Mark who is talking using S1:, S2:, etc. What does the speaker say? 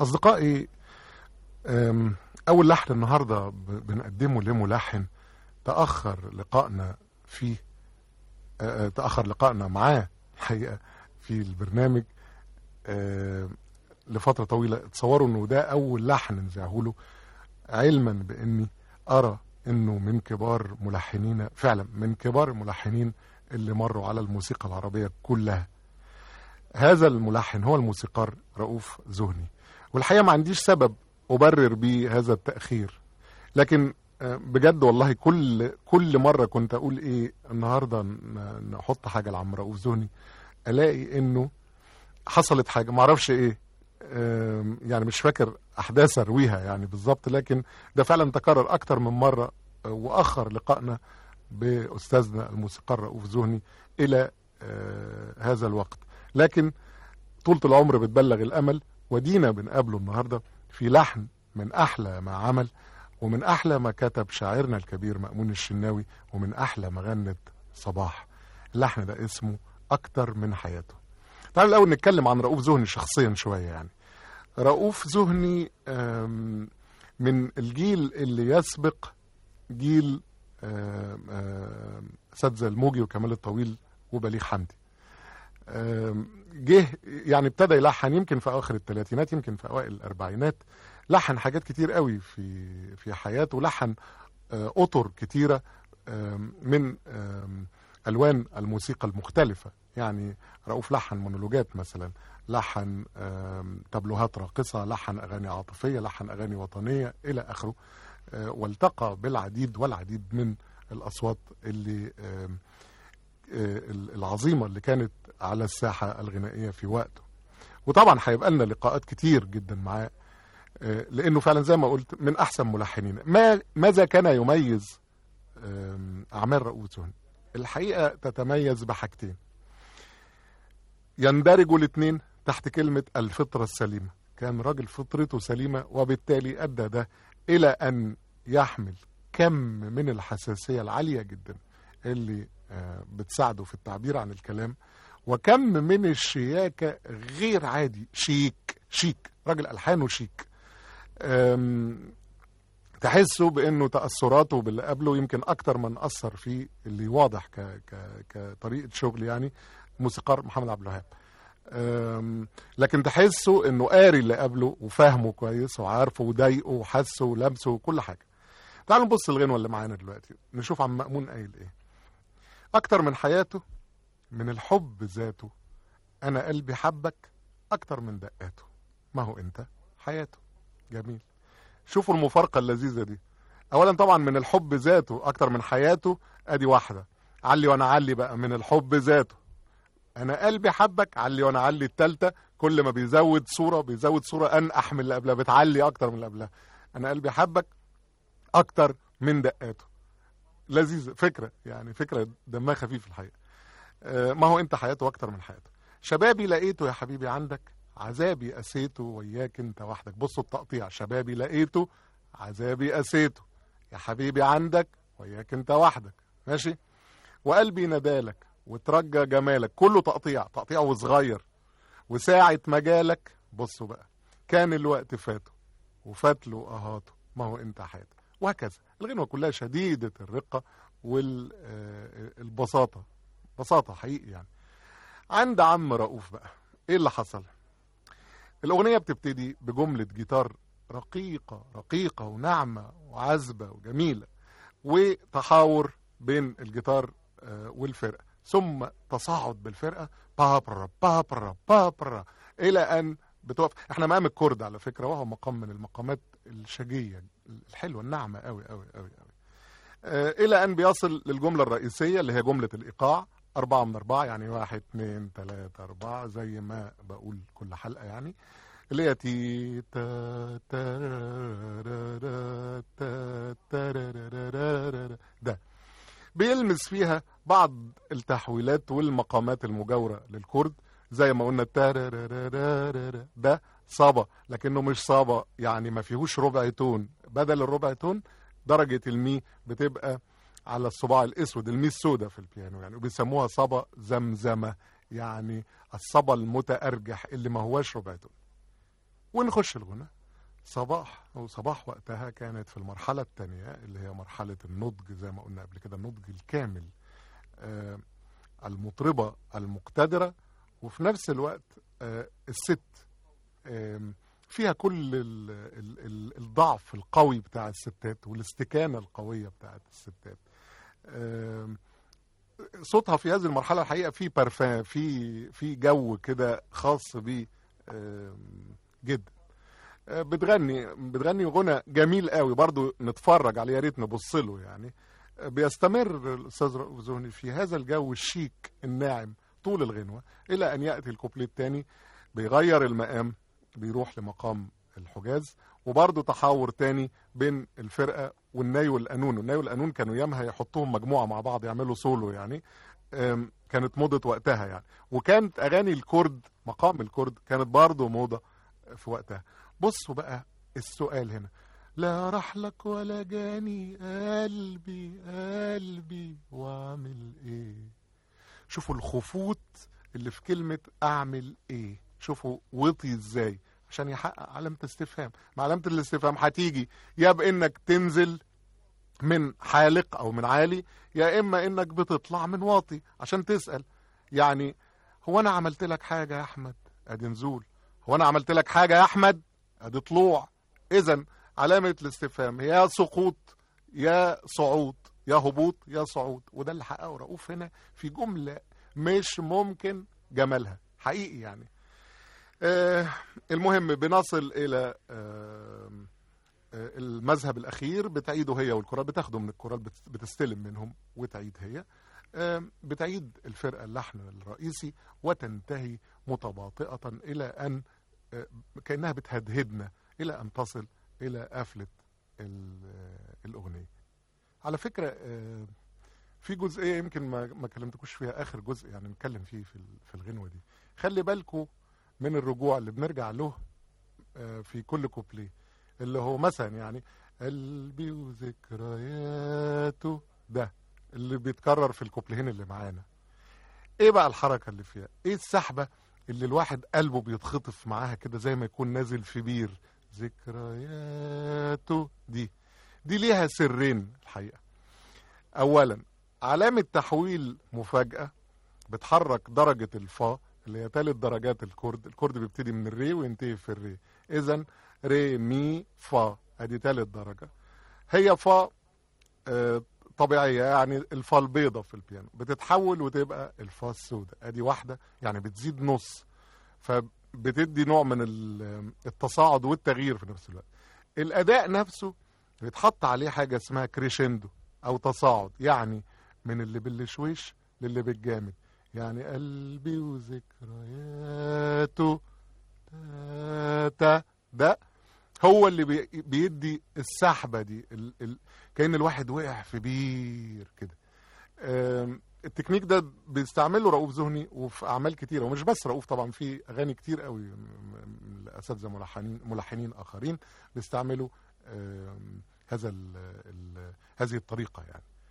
S1: أصدقائي أول لحن النهاردة بنقدمه لملحن تأخر لقائنا فيه تأخر لقائنا معاه الحقيقة في البرنامج لفترة طويلة. تصوروا إنه ده أول لحن نذاعه له علما بإني أرى إنه من كبار ملحنين فعلا من كبار الملحنين اللي مروا على الموسيقى العربية كلها. هذا الملحن هو الموسيقار رؤوف زهني. والحقيقة ما عنديش سبب أبرر بيه هذا التأخير. لكن آه، بجد والله كل كل مرة كنت أقول إيه النهاردة ن- نحط حاجة لعم رؤوف زهني ألاقي إنه حصلت حاجة معرفش إيه آم، يعني مش فاكر أحداث أرويها يعني بالظبط لكن ده فعلا تكرر أكتر من مرة آه، وأخر لقائنا بأستاذنا الموسيقار رؤوف زهني إلى آه، هذا الوقت. لكن طولة العمر بتبلغ الأمل ودينا بنقابله النهاردة في لحن من أحلى ما عمل ومن أحلى ما كتب شاعرنا الكبير مأمون الشناوي ومن أحلى ما غنت صباح. اللحن ده اسمه أكتر من حياته. تعالوا الأول نتكلم عن رؤوف زهني شخصيا شوية يعني. رؤوف زهني من الجيل اللي يسبق جيل أساتذة الموجي وكمال الطويل وبليغ حمدي. جه يعني ابتدى يلحن يمكن في أواخر الثلاثينات يمكن في أوائل الأربعينات. لحن حاجات كتير قوي في في حياته لحن آه، أطر كتيرة من ألوان الموسيقى المختلفة. يعني رؤوف لحن مونولوجات مثلا لحن آم، تابلوهات راقصة لحن أغاني عاطفية لحن أغاني وطنية إلى آخره. آه، والتقى بالعديد والعديد من الأصوات اللي آم، العظيمة اللي كانت على الساحة الغنائية في وقته. وطبعا هيبقى لنا لقاءات كتير جدا معاه آه، لأنه فعلا زي ما قلت من أحسن ملحنين. ما ماذا كان يميز أعمال رؤوف زهني الحقيقة تتميز بحاجتين. يندرجوا الاثنين تحت كلمة الفطرة السليمة. كان راجل فطرته سليمة وبالتالي أدى ده إلى أن يحمل كم من الحساسية العالية جدا اللي بتساعده في التعبير عن الكلام. وكم من الشياكة غير عادي. شيك شيك راجل ألحانه شيك تحسه بأنه تأثراته باللي قبله يمكن أكتر من أثر فيه اللي واضح ك... ك... كطريقة شغل يعني موسيقار محمد عبد الوهاب. لكن تحسه إنه قاري اللي قبله وفاهمه كويس وعارفه وضايقه وحسه ولمسه وكل حاجة. تعالوا نبص الغنوه اللي معانا دلوقتي. نشوف عم مأمون قايل إيه. أكتر من حياته من الحب ذاته. أنا قلبي حبك أكتر من دقاته. ما هو أنت؟ حياته. جميل. شوفوا المفارقة اللذيذة دي. اولا طبعا من الحب ذاته أكتر من حياته أدي واحدة. علي وأنا علي بقى من الحب ذاته. أنا قلبي حبك علي وأنا علي التالتة. كل ما بيزود صورة بيزود صورة انقح من اللي قبلها بتعلي أكتر من اللي قبلها. أنا قلبي حبك أكتر من دقاته. لذيذة. فكرة يعني فكرة دمها خفيف الحقيقة. آه، ما هو أنت حياته أكتر من حياته. شبابي لقيته يا حبيبي عندك عذابي قسيته وياك أنت وحدك. بصوا التقطيع شبابي لقيته عذابي قسيته يا حبيبي عندك وياك أنت وحدك. ماشي؟ وقلبي ندالك وترجى جمالك. كله تقطيع تقطيع وصغير. وساعة مجالك بصوا بقى كان الوقت فاته وفات له أهاته. ما هو أنت حياتك. وهكذا. الغنوة كلها شديدة الرقة والبساطة بساطة حقيقي يعني. عند عم رؤوف بقى إيه اللي حصل؟ الأغنية بتبتدي بجملة جيتار رقيقة رقيقة وناعمة وعذبة وجميلة وتحاور بين الجيتار آه، والفرقة. ثم تصاعد بالفرقة بابرا بابرا بابرا إلى أن بتقف. إحنا مقام الكرد على فكرة وهو مقام من المقامات الشجية الحلوة الناعمة قوي قوي قوي قوي آه، إلى أن بيصل للجملة الرئيسية اللي هي جملة الإيقاع. أربعة من أربعة يعني واحد اتنين تلاتة أربعة زي ما بقول كل حلقة يعني. اللي هي تي ده. بيلمس فيها بعض التحويلات والمقامات المجاورة للكرد. زي ما قلنا ده صابة لكنه مش صابة يعني ما فيهوش ربع تون. بدل الربع تون درجة المي بتبقى على الصباع الأسود المي السوداء في البيانو يعني وبيسموها صبا زمزمة يعني الصبا المتأرجح اللي ما هواش ربع تون. ونخش الغنى. صباح وصباح وقتها كانت في المرحلة الثانية اللي هي مرحلة النضج زي ما قلنا قبل كده النضج الكامل آه المطربة المقتدرة وفي نفس الوقت آه الست فيها كل ال ال ال الضعف القوي بتاع الستات والاستكانة القوية بتاعت الستات. صوتها في هذه المرحلة الحقيقة في بارفان في في جو كده خاص آم، جدا. آه، بتغني بتغني غنى جميل قوي برضو نتفرج عليه يا ريت نبص له يعني. آه، بيستمر الأستاذ ذهني في هذا الجو الشيك الناعم. طول الغنوة إلى أن يأتي الكوبليه الثاني بيغير المقام بيروح لمقام الحجاز وبرضه تحاور تاني بين الفرقة والناي والقانون والناي والقانون كانوا أيامها يحطوهم مجموعة مع بعض يعملوا سولو يعني كانت موضة وقتها يعني. وكانت أغاني الكرد مقام الكرد كانت برضه موضة في وقتها. بصوا بقى السؤال هنا. لا راح لك ولا جاني قلبي قلبي واعمل إيه؟ شوفوا الخفوت اللي في كلمة أعمل إيه. شوفوا وطي إزاي. عشان يحقق علامة استفهام مع علامة الاستفهام هتيجي يا بإنك تنزل من حالق أو من عالي يا إما إنك بتطلع من واطي. عشان تسأل. يعني هو أنا عملت لك حاجة يا أحمد؟ أدي نزول. هو أنا عملت لك حاجة يا أحمد؟ أدي طلوع. إذا علامة الاستفهام يا سقوط يا صعود. يا هبوط يا صعود. وده اللي حققه رؤوف هنا في جملة مش ممكن جمالها. حقيقي يعني. آه المهم بنصل إلى آه آه المذهب الأخير. بتعيده هي والكورال بتاخده من الكورال بت- بتستلم منهم وتعيد هي. بتعيد الفرقة اللحن الرئيسي وتنتهي متباطئة إلى أن كأنها بتهدهدنا إلى أن تصل إلى قفلة ال- الأغنية. على فكرة آه، في جزئية يمكن ما ما كلمتكوش فيها آخر جزء يعني نتكلم فيه في في الغنوة دي. خلي بالكوا من الرجوع اللي بنرجع له آه، في كل كوبليه اللي هو مثلا يعني قلبي وذكرياته ده اللي بيتكرر في الكوبليهين اللي معانا. إيه بقى الحركة اللي فيها؟ إيه السحبة اللي الواحد قلبه بيتخطف معاها كده زي ما يكون نازل في بير؟ ذكرياته دي. دي ليها سرين الحقيقة. اولا علامة تحويل مفاجأة بتحرك درجة الفا اللي هي ثالث درجات ال chord. ال chord بيبتدي من الري وينتهي في الري. اذا ري مي فا. أدي ثالث درجة. هي فا آه، طبيعية يعني الفا البيضة في البيانو. بتتحول وتبقى الفا السوداء. أدي واحدة يعني بتزيد نص. فبتدي نوع من ال- التصاعد والتغيير في نفس الوقت. الأداء نفسه بيتحط عليه حاجة اسمها crescendo أو تصاعد يعني من اللي بالشويش للي بالجامد. يعني قلبي وذكرياته. تا ده هو اللي بي- بيدي السحبة دي ال ال كأن الواحد وقع في بير كده. التكنيك ده بيستعمله رؤوف ذهني وفي أعمال كتيرة ومش بس رؤوف طبعا في أغاني كتير قوي الاساتذه ملحنين ملحنين آخرين بيستعملوا هذا هذه الطريقة يعني.